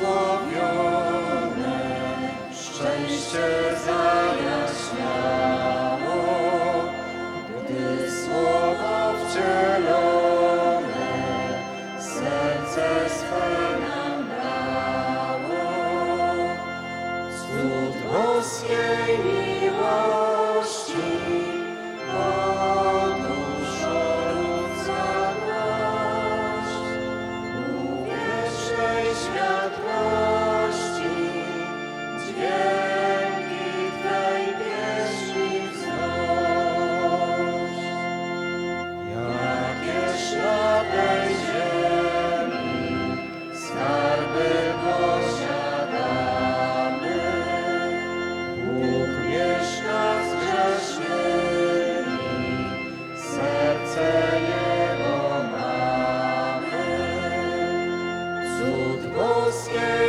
błogosławione, szczęście zajaśniało, gdy słowo wcielone serce swe nam dało. Cud boskiej miłości, святая. scared.